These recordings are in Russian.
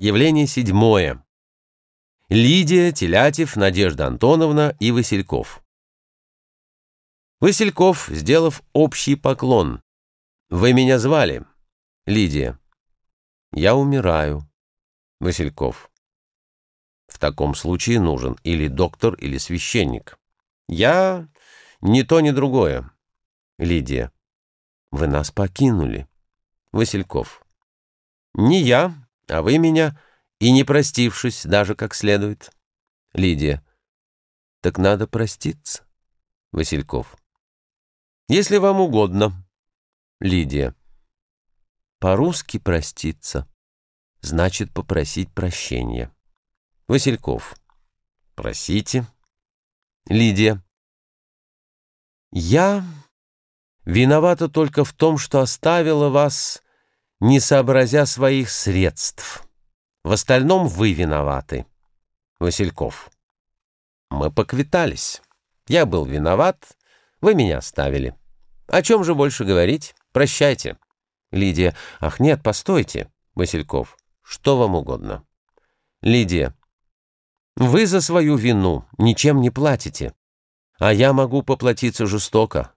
Явление седьмое. Лидия, Телятев, Надежда Антоновна и Васильков. Васильков, сделав общий поклон. «Вы меня звали?» Лидия. «Я умираю». Васильков. «В таком случае нужен или доктор, или священник. Я ни то, ни другое». Лидия. «Вы нас покинули». Васильков. «Не я, а вы меня, и не простившись даже как следует. Лидия. Так надо проститься. Васильков. Если вам угодно. Лидия. По-русски проститься значит попросить прощения. Васильков. Просите. Лидия. Я виновата только в том, что оставила вас не сообразя своих средств. В остальном вы виноваты. Васильков. Мы поквитались. Я был виноват, вы меня оставили. О чем же больше говорить? Прощайте. Лидия. Ах, нет, постойте. Васильков. Что вам угодно. Лидия. Вы за свою вину ничем не платите, а я могу поплатиться жестоко.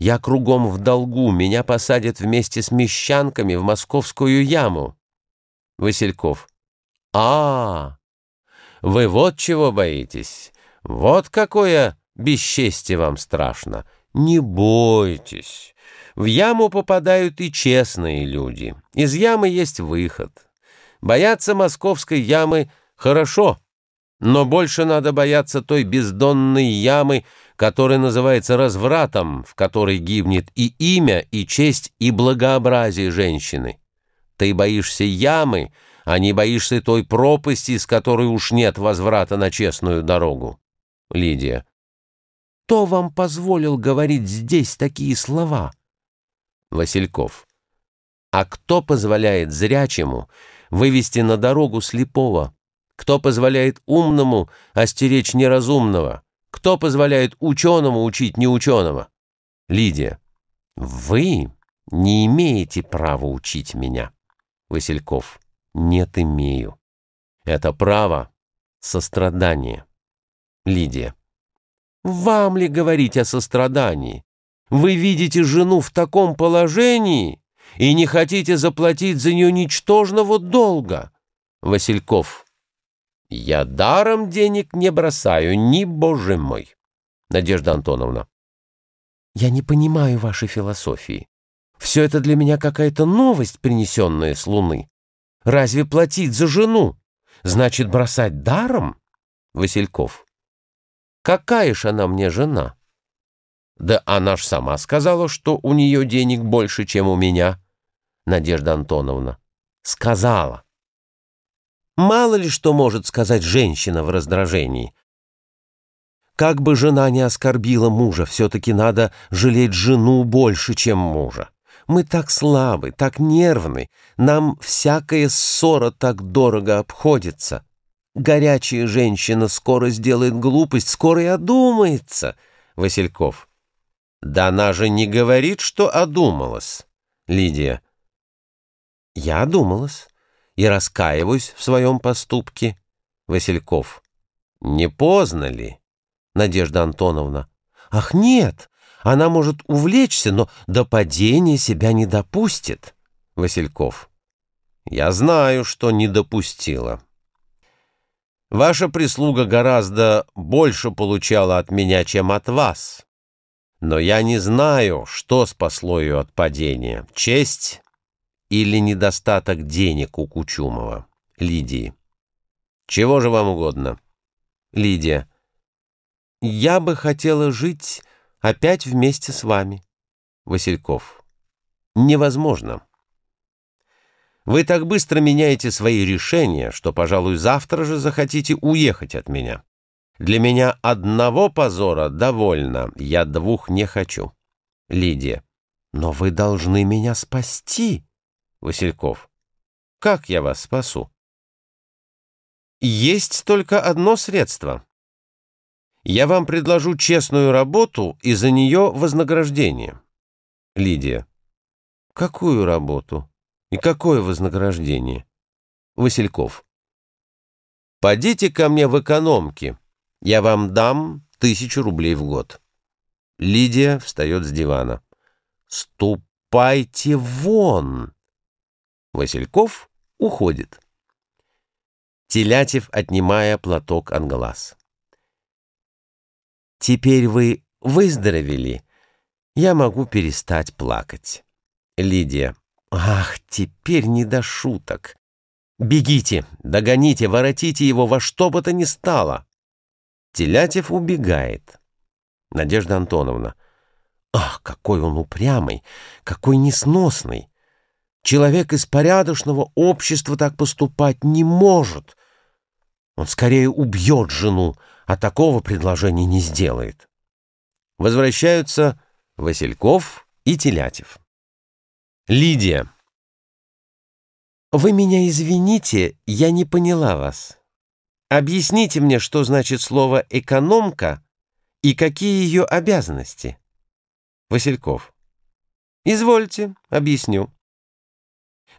Я кругом в долгу, меня посадят вместе с мещанками в московскую яму. Васильков. А, -а, -а вы вот чего боитесь. Вот какое бесчестие вам страшно. Не бойтесь. В яму попадают и честные люди. Из ямы есть выход. Бояться московской ямы хорошо, но больше надо бояться той бездонной ямы, которая называется развратом, в которой гибнет и имя, и честь, и благообразие женщины. Ты боишься ямы, а не боишься той пропасти, с которой уж нет возврата на честную дорогу. Лидия. Кто вам позволил говорить здесь такие слова? Васильков. А кто позволяет зрячему вывести на дорогу слепого? Кто позволяет умному остеречь неразумного? Кто позволяет ученому учить неученого? Лидия. Вы не имеете права учить меня. Васильков. Нет, имею. Это право сострадание. Лидия. Вам ли говорить о сострадании? Вы видите жену в таком положении и не хотите заплатить за нее ничтожного долга. Васильков. Я даром денег не бросаю, ни, боже мой. Надежда Антоновна. Я не понимаю вашей философии. Все это для меня какая-то новость, принесенная с Луны. Разве платить за жену? Значит, бросать даром? Васильков. Какая ж она мне жена? Да она ж сама сказала, что у нее денег больше, чем у меня. Надежда Антоновна. Сказала. Мало ли что может сказать женщина в раздражении. Как бы жена не оскорбила мужа, все-таки надо жалеть жену больше, чем мужа. Мы так слабы, так нервны, нам всякая ссора так дорого обходится. Горячая женщина скоро сделает глупость, скоро и одумается. Васильков. Да она же не говорит, что одумалась. Лидия. Я одумалась и раскаиваюсь в своем поступке. Васильков. Не поздно ли? Надежда Антоновна. Ах, нет, она может увлечься, но до падения себя не допустит. Васильков. Я знаю, что не допустила. Ваша прислуга гораздо больше получала от меня, чем от вас. Но я не знаю, что спасло ее от падения. Честь или недостаток денег у Кучумова? Лидии. Чего же вам угодно? Лидия. Я бы хотела жить опять вместе с вами. Васильков. Невозможно. Вы так быстро меняете свои решения, что, пожалуй, завтра же захотите уехать от меня. Для меня одного позора довольно, я двух не хочу. Лидия. Но вы должны меня спасти. Васильков. Как я вас спасу? Есть только одно средство. Я вам предложу честную работу и за нее вознаграждение. Лидия. Какую работу? И какое вознаграждение? Васильков. «Подите ко мне в экономки. Я вам дам тысячу рублей в год». Лидия встает с дивана. «Ступайте вон!» Васильков уходит. Телятев, отнимая платок от глаз. «Теперь вы выздоровели. Я могу перестать плакать». Лидия. «Ах, теперь не до шуток. Бегите, догоните, воротите его во что бы то ни стало». Телятев убегает. Надежда Антоновна. «Ах, какой он упрямый, какой несносный! Человек из порядочного общества так поступать не может. Он скорее убьет жену, а такого предложения не сделает». Возвращаются Васильков и Телятев. Лидия. «Вы меня извините, я не поняла вас. Объясните мне, что значит слово «экономка» и какие ее обязанности?» Васильков. «Извольте, объясню.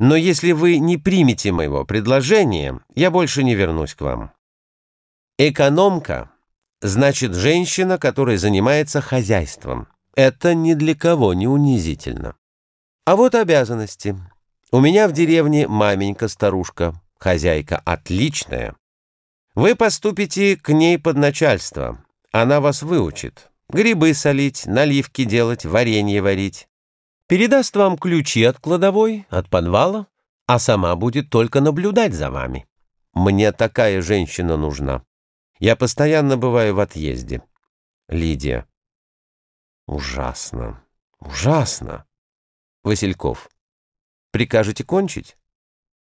Но если вы не примете моего предложения, я больше не вернусь к вам. Экономка значит женщина, которая занимается хозяйством. Это ни для кого не унизительно. А вот обязанности. У меня в деревне маменька-старушка, хозяйка отличная. Вы поступите к ней под начальство. Она вас выучит. Грибы солить, наливки делать, варенье варить. Передаст вам ключи от кладовой, от подвала, а сама будет только наблюдать за вами. Мне такая женщина нужна. Я постоянно бываю в отъезде. Лидия. Ужасно, ужасно. Васильков. Прикажете кончить?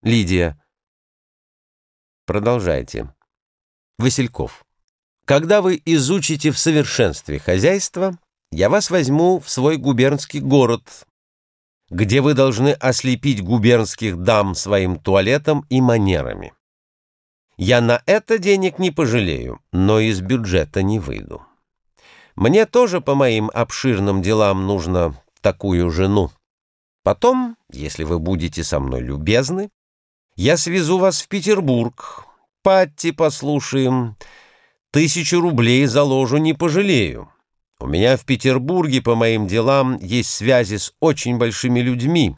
Лидия. Продолжайте. Васильков. Когда вы изучите в совершенстве хозяйство, я вас возьму в свой губернский город, где вы должны ослепить губернских дам своим туалетом и манерами. Я на это денег не пожалею, но из бюджета не выйду. Мне тоже по моим обширным делам нужно такую жену. Потом, если вы будете со мной любезны, я свезу вас в Петербург. Патти послушаем. Тысячу рублей заложу не пожалею. У меня в Петербурге по моим делам есть связи с очень большими людьми.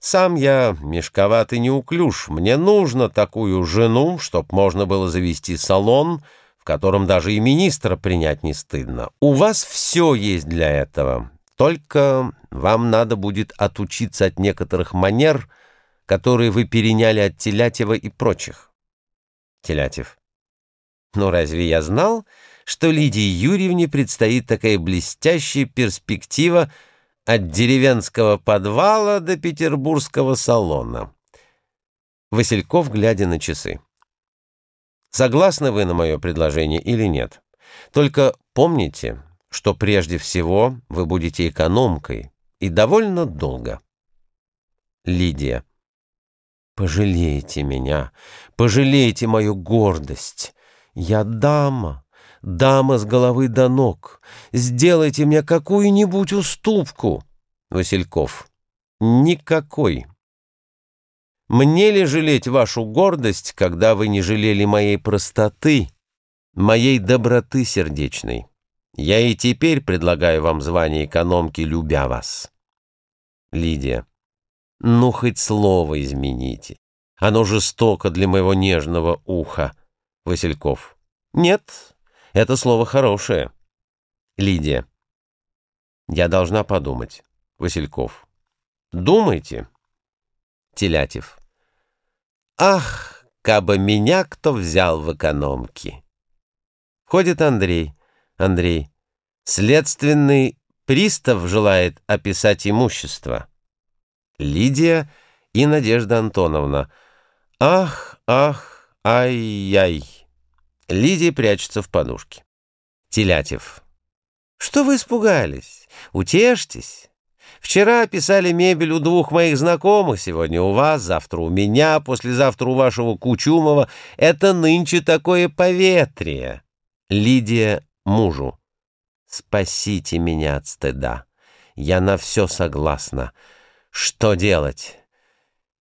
Сам я мешковатый неуклюж. Мне нужно такую жену, чтоб можно было завести салон, в котором даже и министра принять не стыдно. У вас все есть для этого. Только вам надо будет отучиться от некоторых манер, которые вы переняли от Телятева и прочих. Телятев. Ну разве я знал, что Лидии Юрьевне предстоит такая блестящая перспектива от деревенского подвала до петербургского салона? Васильков, глядя на часы. Согласны вы на мое предложение или нет? Только помните, что прежде всего вы будете экономкой и довольно долго. Лидия. Пожалейте меня, пожалейте мою гордость. Я дама, дама с головы до ног. Сделайте мне какую-нибудь уступку. Васильков. Никакой. Мне ли жалеть вашу гордость, когда вы не жалели моей простоты, моей доброты сердечной? Я и теперь предлагаю вам звание экономки, любя вас. Лидия. Ну, хоть слово измените. Оно жестоко для моего нежного уха. Васильков. Нет, это слово хорошее. Лидия. Я должна подумать. Васильков. Думайте. Телятев. Ах, кабы меня кто взял в экономки. Входит Андрей. Андрей. Следственный пристав желает описать имущество. Лидия и Надежда Антоновна. Ах, ах, ай-яй. Лидия прячется в подушке. Телятев. Что вы испугались? Утешьтесь. Вчера описали мебель у двух моих знакомых, сегодня у вас, завтра у меня, послезавтра у вашего Кучумова. Это нынче такое поветрие. Лидия мужу. «Спасите меня от стыда. Я на все согласна. Что делать?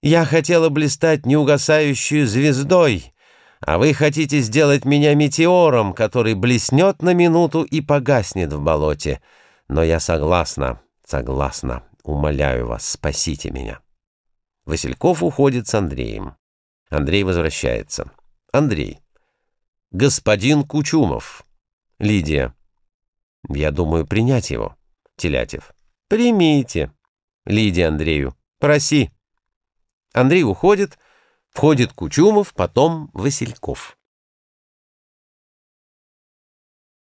Я хотела блистать неугасающую звездой, а вы хотите сделать меня метеором, который блеснет на минуту и погаснет в болоте. Но я согласна, согласна. Умоляю вас, спасите меня. Васильков уходит с Андреем. Андрей возвращается. Андрей. Господин Кучумов. Лидия. Я думаю принять его. Телятев. Примите. Лидия Андрею. Проси. Андрей уходит, входит Кучумов, потом Васильков.